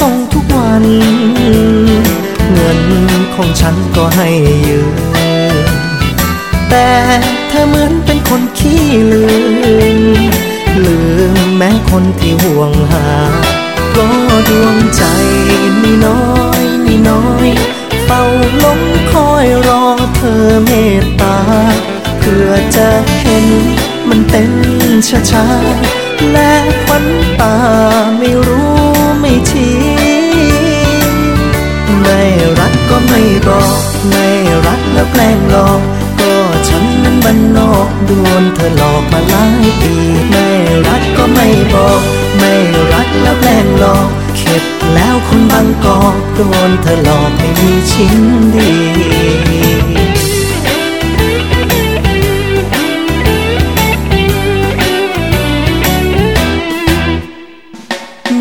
ส่งทุกวัน เงินของฉันก็ให้ยืมแต่เธอเหมือนเป็นคนขี้ลืม ลืมแม้คนที่ห่วงหา ก็ดวงใจนี่น้อยนี่น้อยเฝ้าล้มคอยรอเธอเมตตาเพื่อจะเห็นมันเป็นช้าๆและควันตาไม่รู้ แล้วแกล้งหลอกก็ฉันนั้นบันนอกโดนเธอหลอกมาหลายปีไม่รักก็ไม่บอก ไม่รักแล้วแกล้งหลอกเข็ดแล้วคนบางกอกโดนเธอหลอกให้มีชิ้นดี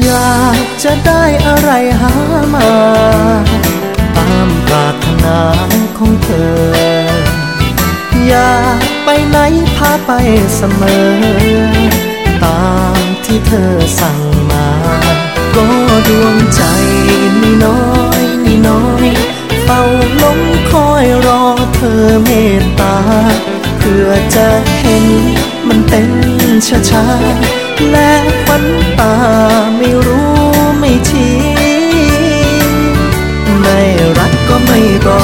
อยากจะได้อะไรหามา ตามปรารถนา ของเธอ อยากไปไหนพาไปเสมอ ตามที่เธอสั่งมา ก็ดวงใจนี่น้อยนี่น้อยเฝ้าล้มคอยรอเธอเมตตา เพื่อจะเห็นมันเป็นช้าๆและควันตาไม่รู้ไม่ชี้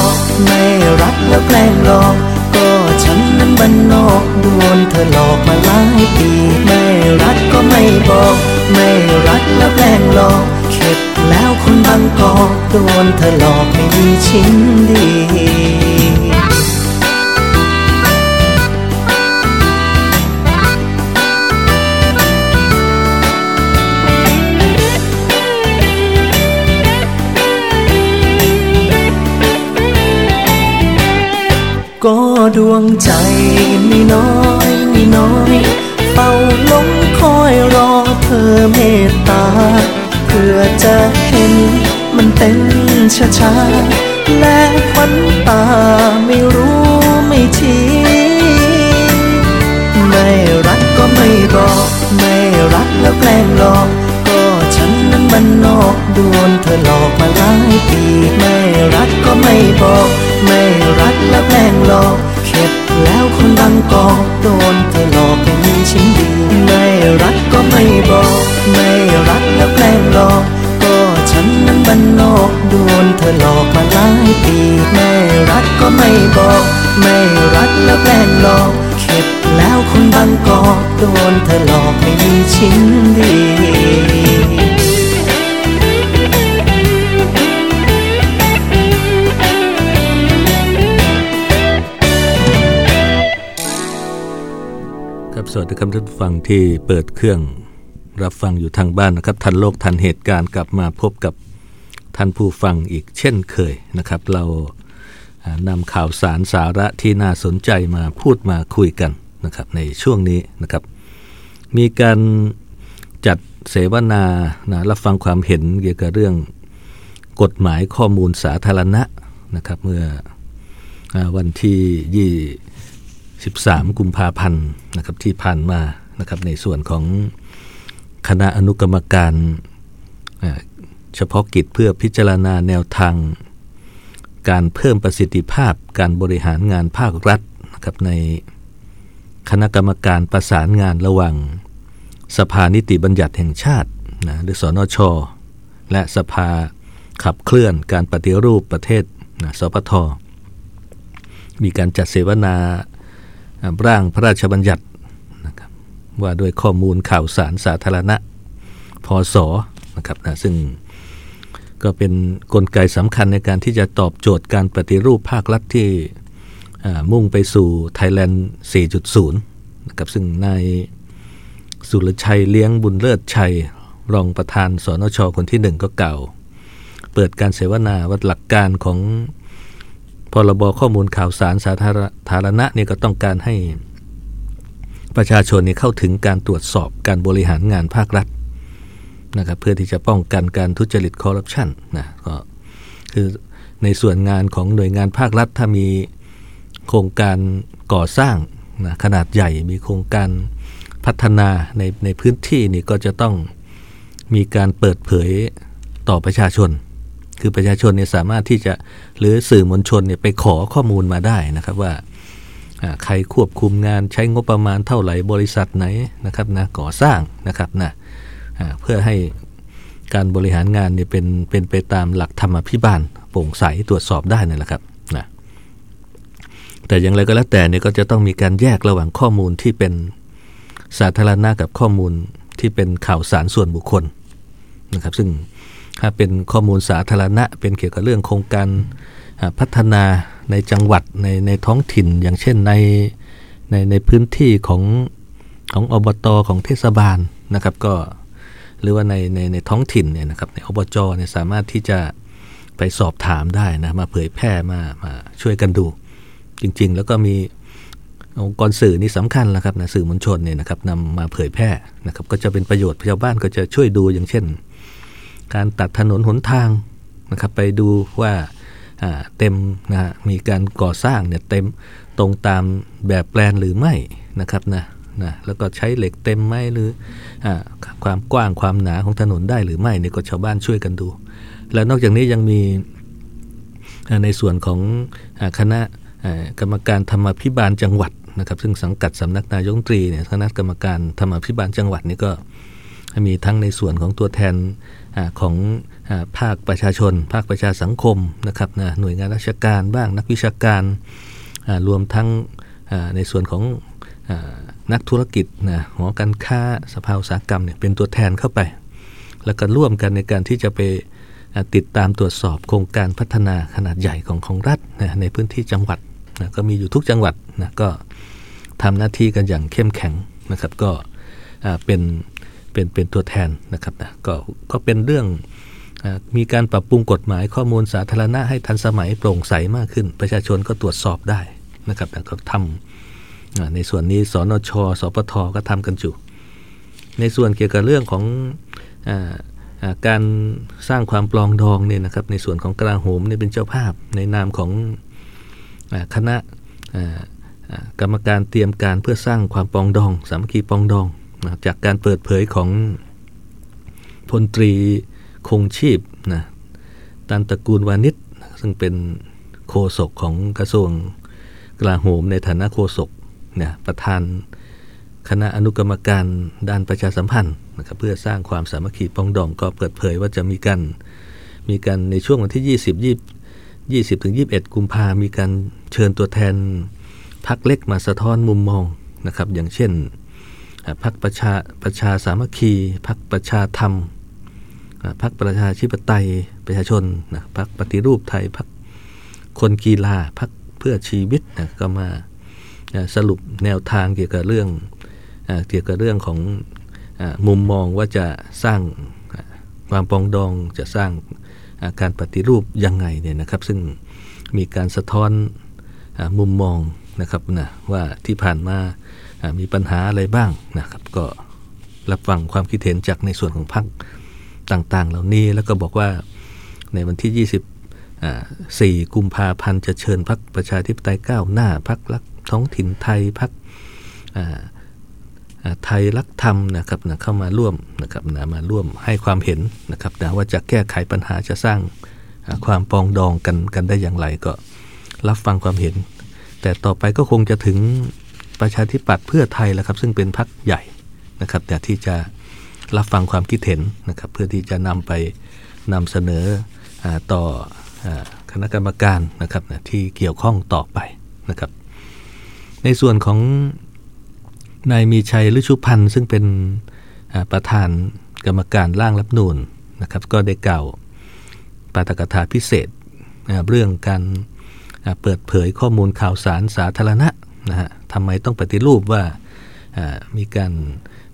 อกไม่รักแล้วแกล้งหลอกก็ฉันนั้นบันนอกโดนเธอหลอกมาหลายปีไม่รักก็ไม่บอก ไม่รักแล้วแกล้งหลอกเข็ดแล้วคนบางกอกโดนเธอหลอกไม่มีชิ้นดี ดวงใจนี่น้อยนี่น้อยเฝ้าลงคอยรอเธอเมตตา เพื่อจะเห็นมันเป็นช้าๆและควันตาไม่รู้ไม่ชี้ไม่รักก็ไม่บอก ไม่รักแล้วแกล้งหลอก ก็ฉันนั้นบันนอกโดนเธอหลอกมาหลายปี ไม่รักก็ไม่บอก ไม่รักแล้วแกล้งหลอก เข็ดแล้วคนบางกอกโดนเธอหลอกให้มีชิ้นดีไม่รักก็ไม่บอก ไม่รักแล้วแกล้งหลอกก็ฉันนั้นบันนอกโดนเธอหลอกมาหลายปีไม่รักก็ไม่บอก ไม่รักแล้วแกล้งหลอกเข็ดแล้วคนบางกอกโดนเธอหลอกให้มีชิ้นดี ครับสวัสดีครับท่านฟังที่เปิดเครื่องรับฟังอยู่ทางบ้านนะครับ ทันโลกทันเหตุการณ์กลับมาพบกับท่านผู้ฟังอีกเช่นเคยนะครับ เรานำข่าวสารสาระที่น่าสนใจมาพูดมาคุยกันนะครับในช่วงนี้นะครับ มีการจัดเสวนานะรับฟังความเห็นเกี่ยวกับเรื่องกฎหมายข้อมูลสาธารณะนะครับ เมื่อวันที่ 13 กุมภาพันธ์นะครับที่ผ่านมานะครับในส่วนของคณะอนุกรรมการเฉพาะกิจเพื่อพิจารณาแนวทาง การเพิ่มประสิทธิภาพการบริหารงานภาครัฐนะครับในคณะกรรมการประสานงานระหว่างสภานิติบัญญัติแห่งชาตินะหรือสอนชและสภาขับเคลื่อนการปฏิรูปประเทศนะสปทมีการจัดเสวนา ร่างพระราชบัญญัตินะครับว่าด้วยข้อมูลข่าวสารสาธารณะพศนะครับนะซึ่งก็เป็นนกลไกสำคัญในการที่จะตอบโจทย์การปฏิรูปภาครัฐที่มุ่งไปสู่ไทยแลนด์ 4.0 นะครับซึ่งนายสุรชัยเลี้ยงบุญเลิศชัย รองประธานสนชคนที่หนึ่งก็กล่าว เปิดการเสวนาว่าหลักการของ พรบข้อมูลข่าวสารสาธารณะนี่ก็ต้องการให้ ประชาชนนี่เข้าถึงการตรวจสอบการบริหารงานภาครัฐนะครับเพื่อที่จะป้องกันการทุจริตคอร์รัปชันนะก็คือในส่วนงานของหน่วยงานภาครัฐ ถ้ามีโครงการก่อสร้างนะขนาดใหญ่มีโครงการพัฒนาในในพื้นที่นี่ก็จะต้องมีการเปิดเผยต่อประชาชน คือประชาชนเนี่ยสามารถที่จะหรือสื่อมวลชนเนี่ยไปขอข้อมูลมาได้นะครับว่าใครควบคุมงานใช้งบประมาณเท่าไหร่บริษัทไหนนะครับนะก่อสร้างนะครับนะเพื่อให้การบริหารงานเนี่ยเป็นเป็นไปตามหลักธรรมพิบาลโปร่งใสตรวจสอบได้นั่นแหละครับนะแต่อย่างไรก็แล้วแต่เนี่ยก็จะต้องมีการแยกระหว่างข้อมูลที่เป็นสาธารณะกับข้อมูลที่เป็นข่าวสารส่วนบุคคลนะครับ ซึ่ง เป็นข้อมูลสาธารณะ เป็นเกี่ยวกับเรื่องโครงการพัฒนาในจังหวัดในในท้องถิ่น อย่างเช่นในในในพื้นที่ของของอบตของเทศบาลนะครับก็หรือว่าในในในท้องถิ่นเนี่ยนะครับในอบจเนี่ยสามารถที่จะไปสอบถามได้นะมาเผยแพร่มามาช่วยกันดู จริง ๆ แล้วก็มีองค์กรสื่อนี่สำคัญแล้วครับนะสื่อมวลชนเนี่ยนะครับนำมาเผยแพร่นะครับก็จะเป็นประโยชน์ชาวบ้านก็จะช่วยดูอย่างเช่น การตัดถนนหนทางนะครับไปดูว่าเต็มนะมีการก่อสร้างเนี่ยเต็มตรงตามแบบแปลนหรือไม่นะครับนะนะแล้วก็ใช้เหล็กเต็มไหมหรืออความกว้างความหนาของถนนได้หรือไม่นี่ก็ชาวบ้านช่วยกันดู แล้วนอกจากนี้ยังมีในส่วนของคณะกรรมการธรรมพิบาลจังหวัดนะครับ ซึ่งสังกัดสำนักนายกตรีเนี่ยคณะกรรมการธรรมพิบาลจังหวัดนี่ก็ มีทั้งในส่วนของตัวแทนอของอภาคประชาชน ภาคประชาสังคมนะครับนะหน่วยงานราชการบ้างนักวิชาการรวมทั้งในส่วนของนักธุรกิจนะหอการค้าสภาอุตสาหกรรมเนี่ยเป็นตัวแทนเข้าไป แล้วก็ร่วมกันในการที่จะไปติดตามตรวจสอบโครงการพัฒนาขนาดใหญ่ของของรัฐนะในพื้นที่จังหวัดนะก็มีอยู่ทุกจังหวัดนะก็ทำหน้าที่กันอย่างเข้มแข็งนะครับก็เป็น เป็นเป็นตัวแทนนะครับนะก็ก็เป็นเรื่องมีการปรับปรุงกฎหมายข้อมูลสาธารณะให้ทันสมัยโปร่งใสมากขึ้น ประชาชนก็ตรวจสอบได้นะครับก็ทำในส่วนนี้สนชสปทก็ทำกันอยู่ในส่วนเกี่ยวกับเรื่องของอการสร้างความปลองดองเนี่ยนะครับในส่วนของกลาโหมเนี่ยเป็นเจ้าภาพในนามของคณะกรรมการเตรียมการเพื่อสร้างความปองดอง สามัคคีปองดอง นะจากการเปิดเผยของพลตรีคงชีพนะตันตระกูลวานิชซึ่งเป็นโฆษกของกระทรวงกลาโหมในฐานะโฆษกเนี่ยประธานคณะอนุกรรมการด้านประชาสัมพันธ์นะครับเพื่อสร้างความสามัคคีปองดองก็เปิดเผยว่าจะมีการมีการในช่วงวันที่ 20 20 20ถึง21 กุมภามีการเชิญตัวแทนพักเล็กมาสะท้อนมุมมองนะครับ อย่างเช่น พักประชาประชาสามัคคีพักประชาธรรมพักประชาธิปไตยประชาชนนะพักปฏิรูปไทยพักคนกีฬาพักเพื่อชีวิตนะก็มาสรุปแนวทางเกี่ยวกับเรื่องเกี่ยวกับเรื่องของมุมมองว่าจะสร้างความปองดองจะสร้างการปฏิรูปยังไงเนี่ยนะครับ ซึ่งมีการสะท้อนมุมมองนะครับนะว่าที่ผ่านมา มีปัญหาอะไรบ้างนะครับ ก็รับฟังความคิดเห็นจากในส่วนของพรรคต่างๆ เหล่านี้แล้วก็บอกว่าในวันที่ 24 กุมภาพันธ์จะเชิญพรรคประชาธิปไตยก้าวหน้าพรรครักท้องถิ่นไทยพรรคไทยรักธรรมนะครับนะเข้ามาร่วมนะครับนะมาร่วมให้ความเห็นนะครับนะว่าจะแก้ไขปัญหาจะสร้างความปองดองกันกันได้อย่างไรก็รับฟังความเห็น แต่ต่อไปก็คงจะถึง ประชาธิปัตย์เพื่อไทยแล้วครับซึ่งเป็นพรรคใหญ่นะครับแต่ที่จะรับฟังความคิดเห็นนะครับเพื่อที่จะนำไปนำเสนออต่ออคณะกรรมการนะครับนะที่เกี่ยวข้องต่อไปนะครับ ในส่วนของนายมีชัยฤชุพันธ์ซึ่งเป็นประธานกรรมการร่างรับนูนนะครับ ก็ได้กล่าวปาฐกถาพิเศษเรื่องการเปิดเผยข้อมูลข่าวสารสาธารณะ นะฮะทำไมต้องปฏิรูปว่ามีการ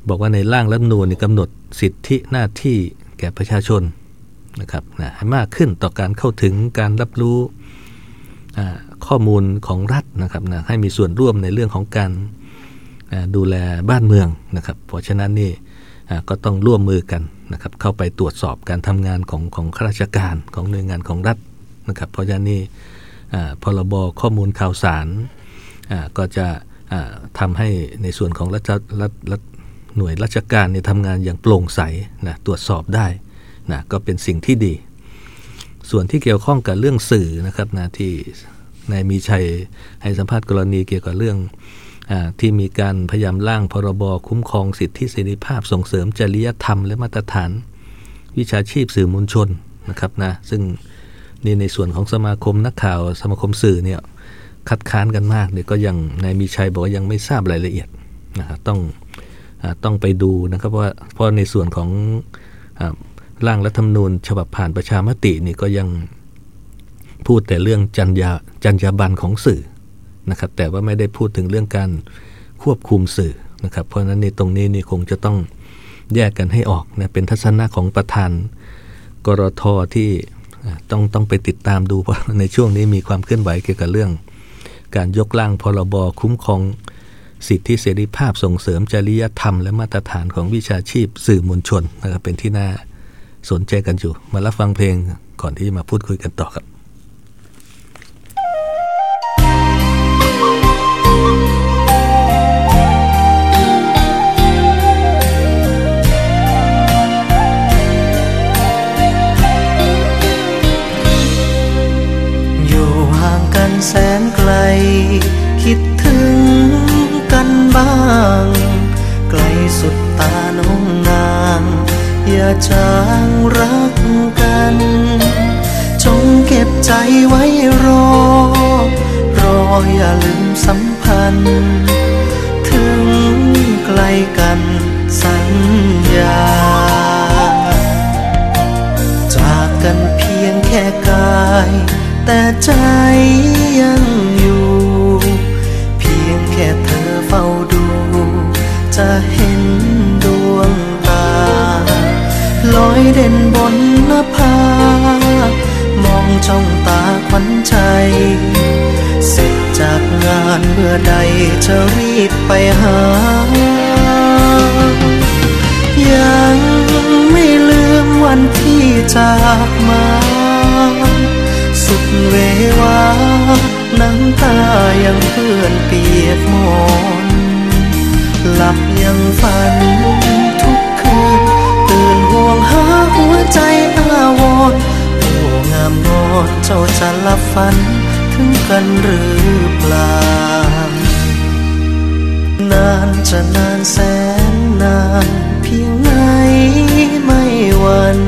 บอกว่าในร่างรัฐมนูญกำหนดสิทธิหน้าที่แก่ประชาชนนะครับนะให้มากขึ้นต่อการเข้าถึงการรับรู้ข้อมูลของรัฐนะครับนะให้มีส่วนร่วมในเรื่องของการดูแลบ้านเมืองนะครับ เพราะฉะนั้นนี่ก็ต้องร่วมมือกันนะครับเข้าไปตรวจสอบการทำงานของของข้าราชการของหน่วยงานของรัฐนะครับ เพราะฉะนั้นนี่พรบข้อมูลข่าวสาร ก็จะทำให้ในส่วนของรัฐรัฐหน่วยราชการเนี่ยทำงานอย่างโปร่งใสนะตรวจสอบได้นะก็เป็นสิ่งที่ดี ส่วนที่เกี่ยวข้องกับเรื่องสื่อนะครับนะที่นายมีชัยให้สัมภาษณ์กรณีเกี่ยวกับเรื่องอที่มีการพยายามร่างพรบคุ้มครองสิทธิเสรีภาพส่งเสริมจริยธรรมและมาตรฐาน วิชาชีพสื่อมวลชนนะครับนะซึ่งนี่ในส่วนของสมาคมนักข่าวสมาคมสื่อเนี่ย คัดค้านกันมากเนี่ยก็ยังนายมีชัยบอกว่ายังไม่ทราบรายละเอียดนะครับต้องต้องไปดูนะครับว่าเพราะในส่วนของร่างรัฐธรรมนูญ ฉบับผ่านประชามตินี่ก็ยังพูดแต่เรื่องจัญญาจัญญาบันของสื่อนะครับ แต่ว่าไม่ได้พูดถึงเรื่องการควบคุมสื่อนะครับ เพราะฉะนั้นในตรงนี้นี่คงจะต้องแยกกันให้ออกนะเป็นทัศนะของประธานกรทที่ต้องต้องไปติดตามดูเพราะในช่วงนี้มีความเคลื่อนไหวเกี่ยวกับเรื่อง การยกร่างพรบคุ้มครองสิทธิเสรีภาพส่งเสริมจริยธรรม และมาตรฐานของวิชาชีพสื่อมวลชนนะครับเป็นที่น่าสนใจกันอยู่ มารับฟังเพลงก่อนที่จะมาพูดคุยกันต่อครับ คิดถึงกันบ้าง ไกลสุดตาน้องนาง อย่าจางรักกัน จงเก็บใจไว้รอ รออย่าลืมสัมพันธ์ ถึงไกลกันสัญญา จากกันเพียงแค่กาย แต่ใจยัง วันใจ เสร็จจากงานเมื่อใดจะรีบไปหา ยังไม่ลืมวันที่จากมา สุดเววาน้ำตายังเพื่อนเปียกหมอนหลับยังฝันทุกคืน ตื่นห่วงหาหัวใจอาวรโอ้ งามงอนเจ้าจะลับฝันถึงกันหรือเปล่า นานจะนานแสนนานเพียงไหนไม่วัน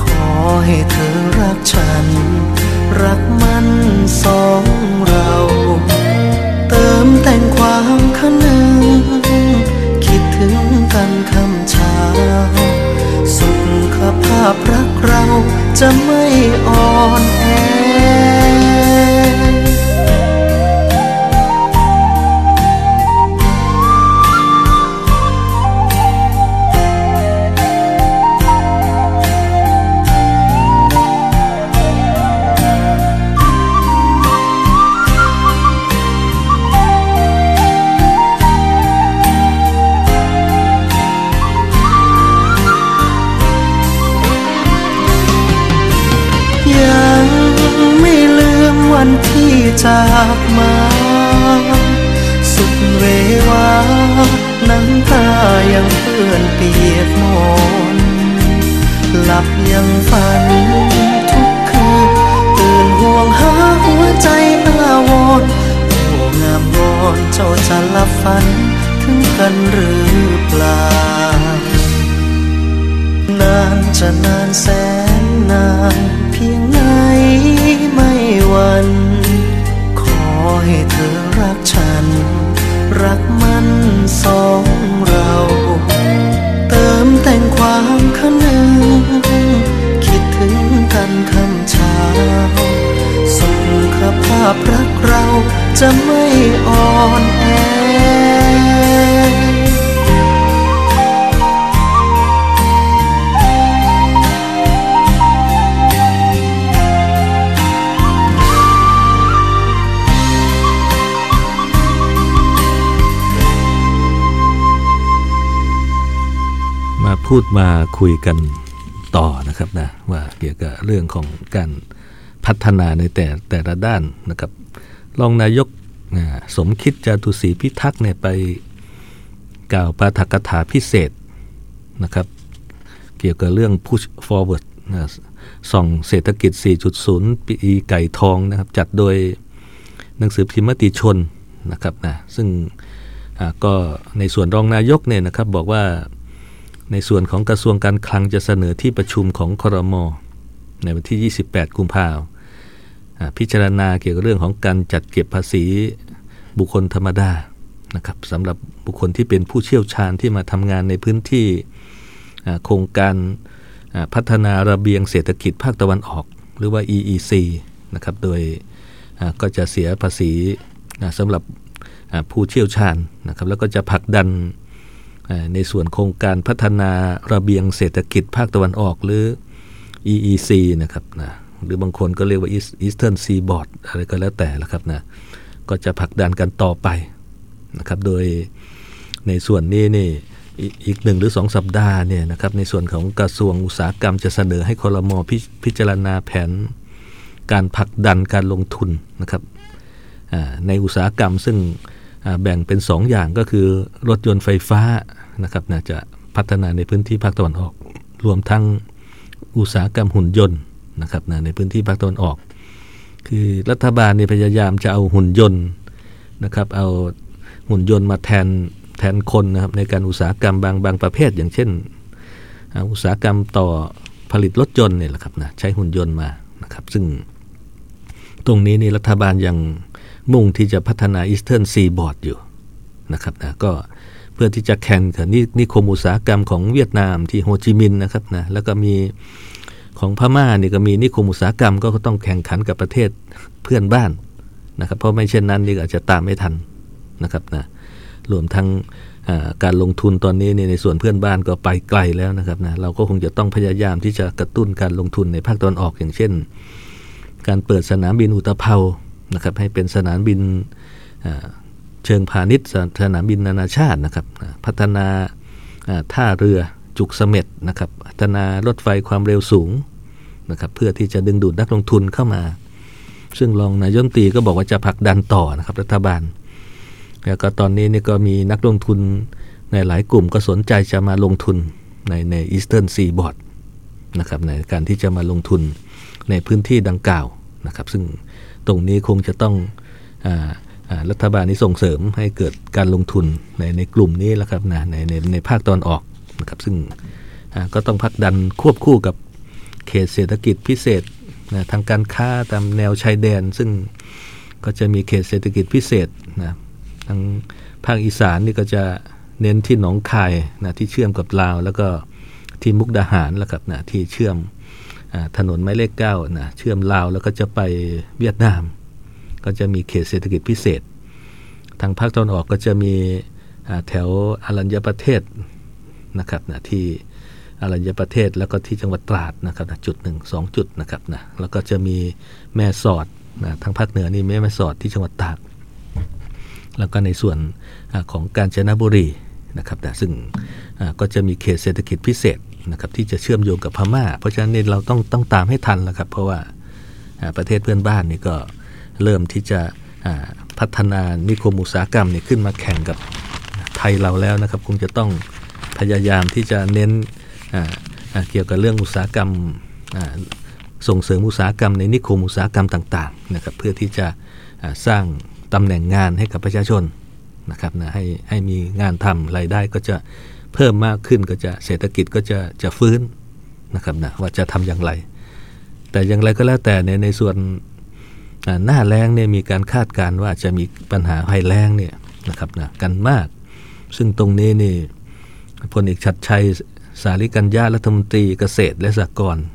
ขอให้เธอ จะไม่อ่อนแอันที่จากมา สุดเววาน้ำตายังเพื่อนเปียกหมนหลับยังฝันทุกคืนตื่นห่วงหาหัวใจอาวรโอ้งามงอนเจ้าจะหลับฝันถึงกันหรือเปล่านานจะนานแสนนาน วัน ขอให้เธอรักฉัน รักมันสองเรา เติมแต่งความขนึงคิดถึงกันคำเช้า สุขภาพรักเราจะไม่อ่อนแอ ทูตมาคุยกันต่อนะครับนะว่าเกี่ยวกับเรื่องของการพัฒนาในแต่แต่ละด้านนะครับรองนายกสมคิดจาตุศรีพิทักษ์เนี่ยไปกล่าวปาฐกถาพิเศษนะครับ เกี่ยวกับเรื่อง push forward นะส่องเศรษฐกิจ 4.0 ปีไก่ทองนะครับ จัดโดยหนังสือพิมพ์มติชนนะครับนะซึ่งก็ในส่วนรองนายกเนี่ยนะครับบอกว่า ในส่วนของกระทรวงการคลังจะเสนอที่ประชุมของครมในวันที่ 28 กุมภาพันธ์พิจารณาเกี่ยวกับเรื่องของการจัดเก็บภาษีบุคคลธรรมดานะครับสำหรับบุคคลที่เป็นผู้เชี่ยวชาญที่มาทำงานในพื้นที่โครงการพัฒนาระเบียงเศรษฐกิจภาคตะวันออก หรือว่า EEC นะครับโดยก็จะเสียภาษีสำหรับผู้เชี่ยวชาญนะครับแล้วก็จะผลักดัน ในส่วนโครงการพัฒนาระเบียงเศรษฐกิจภาคตะวันออกหรือ EEC นะครับนะหรือบางคนก็เรียกว่า Eastern Seaboard อะไรก็แล้วแต่ละครับนะก็จะผลักดันกันต่อไปนะครับ โดยในส่วนนี้นี่อีกหนึ่งหรือสองสัปดาห์เนี่ยนะครับในส่วนของกระทรวงอุตสาหกรรมจะเสนอให้คอรมอพพิจารณาแผน การผลักดันการลงทุนนะครับในอุตสาหกรรมซึ่ง แบ่งเป็น 2ออย่างก็คือรถยนต์ไฟฟ้านะครับนะจะพัฒนาในพื้นที่ภาคตะวันออก รวมทั้งอุตสาหกรรมหุ่นยนต์นะครับนะในพื้นที่ภาคตะวันออก คือรัฐบาลเนี่ยพยายามจะเอาหุ่นยนต์นะครับเอาหุ่นยนต์มาแทนแทนคนนะครับในการอุตสาหกรรมบางบางประเภท อย่างเช่น อุตสาหกรรมต่อผลิตรถยนต์เนี่ยแหละครับนะใช้หุ่นยนต์มานะครับซึ่งตรงนี้นี่รัฐบาลยัง มุ่งที่จะพัฒนา Eastern Seaboard อยู่นะครับนะก็เพื่อที่จะแข่งกับนิคมอุตสาหกรรมของเวียดนามที่โฮจิมินห์นะครับนะแล้วก็มีของพม่านี่ก็มีนิคมอุตสาหกรรมก็ต้องแข่งขันกับประเทศเพื่อนบ้านนะครับ เพราะไม่เช่นนั้นนี่อาจจะตามไม่ทันนะครับนะรวมทั้งการลงทุนตอนนี้ในส่วนเพื่อนบ้านก็ไปไกลแล้วนะครับนะเราก็คงจะต้องพยายามที่จะกระตุ้นการลงทุนในภาคตะวันออกอย่างเช่น การเปิดสนามบินอุตภเปา นะครับให้เป็นสนามบินเชิงพาณิชย์สนามบินนานาชาตินะครับพัฒนาท่าเรือจุกเสม็ดนะครับพัฒนารถไฟความเร็วสูงนะครับเพื่อที่จะดึงดูดนักลงทุนเข้ามา ซึ่งรองนายมตีก็บอกว่าจะผลักดันต่อนะครับรัฐบาล แล้วก็ตอนนี้นี่ก็มีนักลงทุนในหลายกลุ่มก็สนใจจะมาลงทุนในในอีสเทิร์นซีบอร์ดนะครับในการที่จะมาลงทุนในพื้นที่ดังกล่าวนะครับ ซึ่ง ตรงนี้คงจะต้องอรัฐบาลนี้ส่งเสริมให้เกิดการลงทุนในในกลุ่มนี้แล้วครับนะในในในภาคตอนออกนะครับซึ่งก็ต้องพักดันควบคู่กับเขตเศรษฐกิจพิเศษนะทางการค้าตามแนวชายแดน ซึ่งก็จะมีเขตเศรษฐกิจพิเศษนะทางภาคอีสานนี่ก็จะเน้นที่หนองคายนะที่เชื่อมกับลาว แล้วก็ที่มุกดาหารแล้วครับนะที่เชื่อม ถนนไม้เลขเก้านะเชื่อมลาวแล้วก็จะไปเวียดนาม ก็จะมีเขตเศรษฐกิจพิเศษ ทางภาคตะวันออกก็จะมีแถวอรัญญประเทศนะครับนะที่อรัญญประเทศแล้วก็ที่จังหวัดตราดนะครับนะจุดหนึ่งสองจุดนะครับนะแล้วก็จะมีแม่สอดนะทางภาคเหนือนี่แม่แม่สอดที่จังหวัดตาก แล้วก็ในส่วนอของกาญจนบุรีนะครับนะซึ่งก็จะมีเขตเศรษฐกิจพิเศษ นะครับที่จะเชื่อมโยงกับพม่า เพราะฉะนั้นเราต้องต้องตามให้ทันแล้วครับ เพราะว่าประเทศเพื่อนบ้านนี่ก็เริ่มที่จะพัฒนานิคมอุตสาหกรรมนี่ขึ้นมาแข่งกับไทยเราแล้วนะครับ คงจะต้องพยายามที่จะเน้นเกี่ยวกับเรื่องอุตสาหกรรมส่งเสริมอุตสาหกรรมในนิคมอุตสาหกรรมต่างๆนะครับเพื่อที่จะสร้างตำแหน่งงานให้กับประชาชนนะครับนะให้ให้มีงานทำรายได้ก็จะ เพิ่มมากขึ้นก็จะเศรษฐกิจก็จะจะฟื้นนะครับนะว่าจะทำอย่างไร แต่อย่างไรก็แล้วแต่ในในส่วนหน้าแรงเนี่ยมีการคาดการณ์ว่าจะมีปัญหาภัยแรงเนี่ยนะครับนะกันมาก ซึ่งตรงนี้นี่พลเอกชัดชัยสาริกัญญารัฐมนตรีเกษตรและสหกรณ์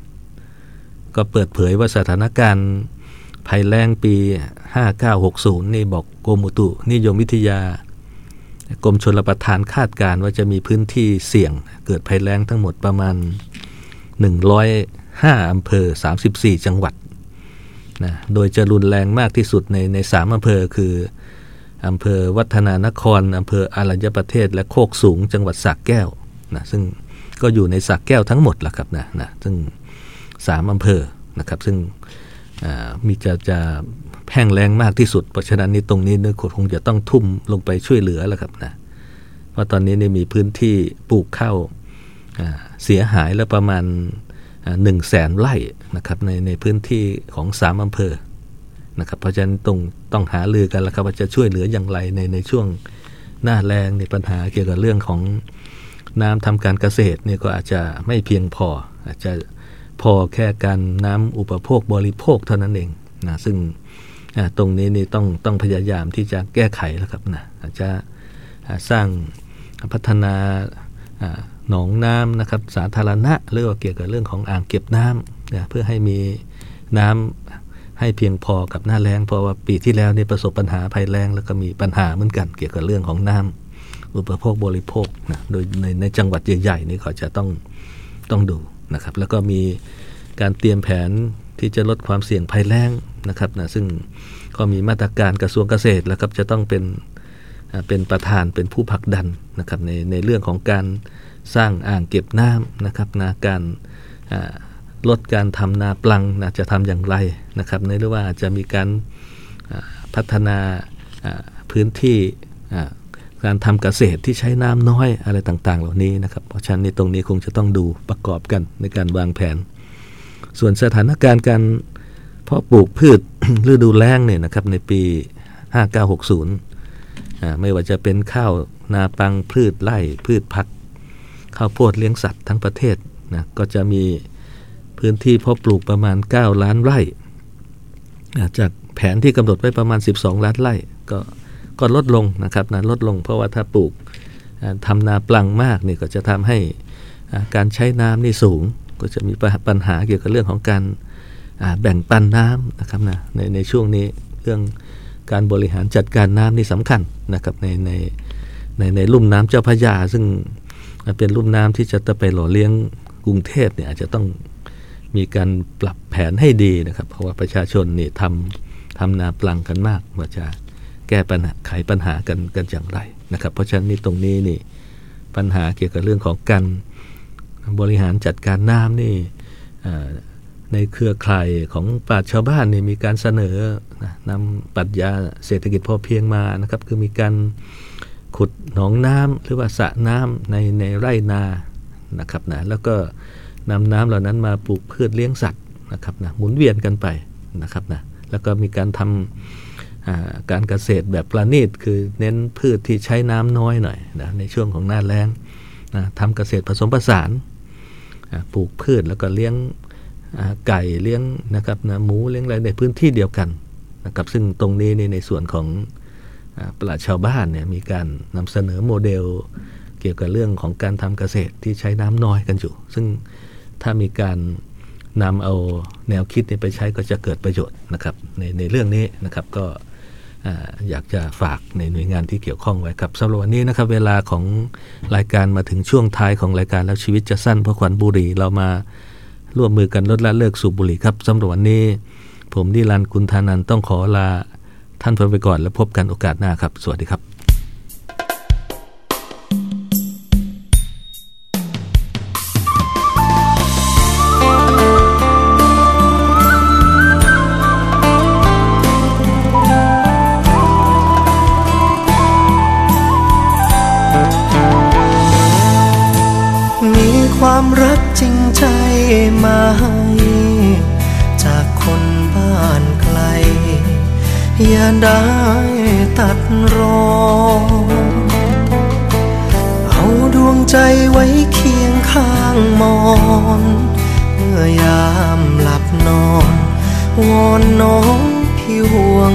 ก็เปิดเผยว่าสถานการณ์ภัยแรงปี 5960 นี่บอกกรมอุตุนิยมวิทยา กรมชนรประทานคาดการว่าจะมีพื้นที่เสี่ยง เกิดภัยแล้งทั้งหมดประมาณ 105 อำเภอ 34 จังหวัดนะโดยจะรุนแรงมากที่สุดในในสามอำเภอคืออำเภอวัฒนานครอำเภออารัญญประเทศ และโคกสูงจังหวัดสระแก้วนะซึ่งก็อยู่ในสักแก้วทั้งหมดแหละครับนะนะซึ่งสามอำเภอนะครับซึ่งมีจะจะ แห้งแรงมากที่สุด เพราะฉะนั้นนี่ตรงนี้เนี่ยคงจะต้องทุ่มลงไปช่วยเหลือแล้วครับนะเพราะตอนนี้นี่มีพื้นที่ปลูกข้าวเสียหายแล้วประมาณหนึ่งแสนไร่นะครับในในพื้นที่ของสามอำเภอนะครับเพราะฉะนั้นตรงต้องหาลือกันแล้วครับว่าจะช่วยเหลืออย่างไรในในช่วงหน้าแรงในปัญหาเกี่ยวกับเรื่องของน้ำทำการเกษตรเนี่ยก็อาจจะไม่เพียงพอ อาจจะพอแค่การน้ำอุปโภคบริโภคเท่านั้นเองนะซึ่ง ตรงนี้นี่ต้องต้องพยายามที่จะแก้ไขแล้วครับนะอาจจะสร้างพัฒนาหนองน้ำนะครับสาธารณะหรือว่าเกี่ยวกับเรื่องของอ่างเก็บน้ำนะเพื่อให้มีน้ำให้เพียงพอกับหน้าแล้งเพราะว่าปีที่แล้วนี่ประสบปัญหาภัยแล้งแล้วก็มีปัญหาเหมือนกัน เกี่ยวกับเรื่องของน้ำอุปโภคบริโภคนะโดยในในจังหวัดใหญ่ๆนี่เขาจะต้องต้องดูนะครับ แล้วก็มีการเตรียมแผน ที่จะลดความเสี่ยงภัยแล้งนะครับนะซึ่งก็มีมาตรการกระทรวงเกษตรแล้วครับจะต้องเป็นเป็นประธานเป็นผู้ผลักดันนะครับในในเรื่องของการสร้างอ่างเก็บน้ำนะครับนะการลดการทำนาปลังนะจะทำอย่างไรนะครับในเรื่องว่าจะมีการพัฒนาพื้นที่การทำเกษตรที่ใช้น้ำน้อยอะไรต่าง ๆ เหล่านี้นะครับเพราะฉะนั้นในตรงนี้คงจะต้องดูประกอบกันในการวางแผน ส่วนสถานการณ์การเพาะปลูกพืชฤดูแล้งเนี่ยนะครับในปี 5960 ไม่ว่าจะเป็นข้าวนาปังพืชไร่พืชพักข้าวโพดเลี้ยงสัตว์ทั้งประเทศนะก็จะมีพื้นที่เพาะปลูกประมาณ 9 ล้านไร่จากแผนที่กำหนดไว้ประมาณ 12 ล้านไร่ก็ก็ลดลงนะครับนะลดลงเพราะว่าถ้าปลูกทำนาปลังมากนี่ก็จะทำให้การใช้น้ำนี่สูง ก็จะมีปัญหาเกี่ยวกับเรื่องของการแบ่งปันน้ำนะครับนะในในช่วงนี้เรื่องการบริหารจัดการน้ำนี่สำคัญนะครับในในในในลุ่มน้ำเจ้าพระยา ซึ่งเป็นลุ่มน้ำที่จะไปหล่อเลี้ยงกรุงเทพเนี่ยอาจจะต้องมีการปรับแผนให้ดีนะครับ เพราะว่าประชาชนนี่ทำทำนาปลังกันมากว่าจะแก้ปัญหาไขปัญหากันกันอย่างไรนะครับ เพราะฉะนั้นนี่ตรงนี้นี่ปัญหาเกี่ยวกับเรื่องของการ บริหารจัดการน้ำนี่ในเครือข่ายของปราชชาวบ้านนี่มีการเสนอนำปรัชญาเศรษฐกิจพอเพียงมานะครับ คือมีการขุดหนองน้ำหรือว่าสระน้ำในในไร่นานะครับนะแล้วก็นำน้ำเหล่านั้นมาปลูกพืชเลี้ยงสัตว์นะครับนะหมุนเวียนกันไปนะครับนะแล้วก็มีการทำการเกษตรแบบประณีตคือเน้นพืชที่ใช้น้ำน้อยหน่อยนะในช่วงของหน้าแล้งนะทำเกษตรผสมผสาน ปลูกพืชแล้วก็เลี้ยงไก่เลี้ยงนะครับนะหมูเลี้ยงอะไรในพื้นที่เดียวกันนะครับซึ่งตรงนี้ในในส่วนของปราชชาวบ้านเนี่ยมีการนำเสนอโมเดลเกี่ยวกับเรื่องของการทำเกษตรที่ใช้น้ำน้อยกันอยู่ ซึ่งถ้ามีการนำเอาแนวคิดนี้ไปใช้ก็จะเกิดประโยชน์นะครับในในเรื่องนี้นะครับก็ อยากจะฝากในหน่วยงานที่เกี่ยวข้องไว้ครับสำหรับวันนี้นะครับ เวลาของรายการมาถึงช่วงท้ายของรายการแล้วชีวิตจะสั้นเพราะขวัญบุรีเรามาร่วมมือกันลดละเลิกสูบบุหรี่ครับสำหรับวันนี้ ผมนิรันด์กุลธานันต้องขอลาท่านไปก่อนแล้วพบกันโอกาสหน้าครับ สวัสดีครับ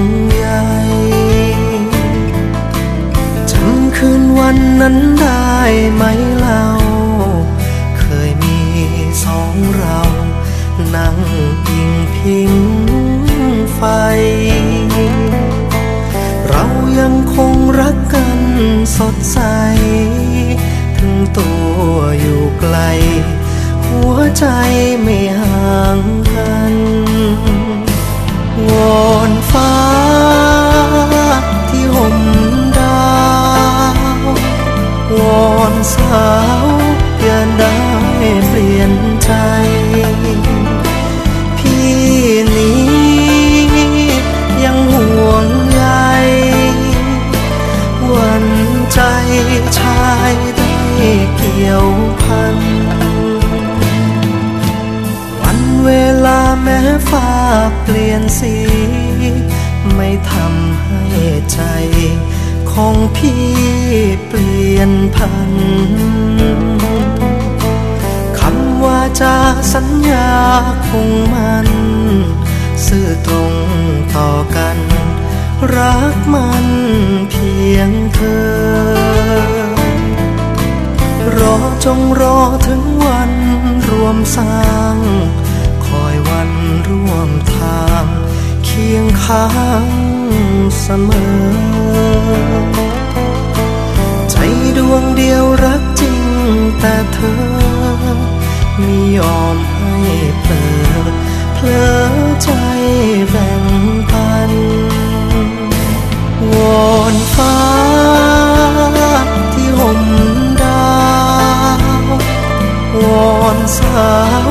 งใยจำคืนวันนั้นได้ไหมเล่า เคยมีสองเรา นั่งอิงพิงไฟ เรายังคงรักกันสดใส ถึงตัวอยู่ไกล หัวใจไม่ห่างกันวอน ฟ้าที่ห่มดาววอนสาวอย่นได้เปลี่ยนใจ พี่นี้ยังห่วงใยวันใจชายได้เกี่ยวพัน วันเวลาแม้ฟ้าเปลี่ยนสี ไม่ทำให้ใจ ของพี่เปลี่ยนพันคำว่าจะสัญญาคงมันซื่อตรงต่อกัน รักมันเพียงเธอ รอจงรอถึงวันรวมสร้าง คอยวันร่วมทาง คียงข้างเสมอ ใจดวงเดียวรักจริงแต่เธอไม่ยอมให้เผลอเพลอใจแบ่งปันวอนฟ้าที่ห่มดาววอนสา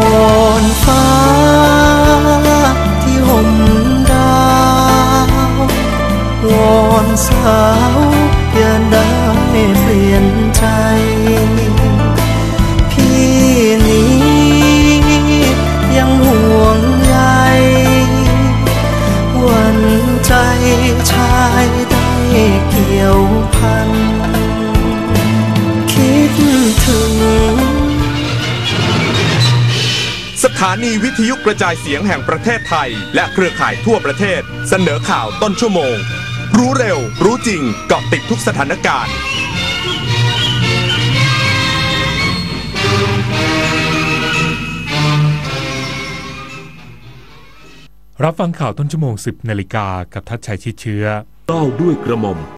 วอนฟ้าที่ห่มดาววอนสาวอย่าได้เปลี่ยนใจพี่นี้ยังห่วงใยวันใจชายได้เกี่ยว ถานีวิทยุกระจายเสียงแห่งประเทศไทย และเครือข่ายทั่วประเทศ เสนอข่าวต้นชั่วโมง รู้เร็ว รู้จริงเกาะติดทุกสถานการณ์ รับฟังข่าวต้นชั่วโมง 10นาฬิกากับทัศชัยชิดเชื้อ เล่าด้วยกระหม่อม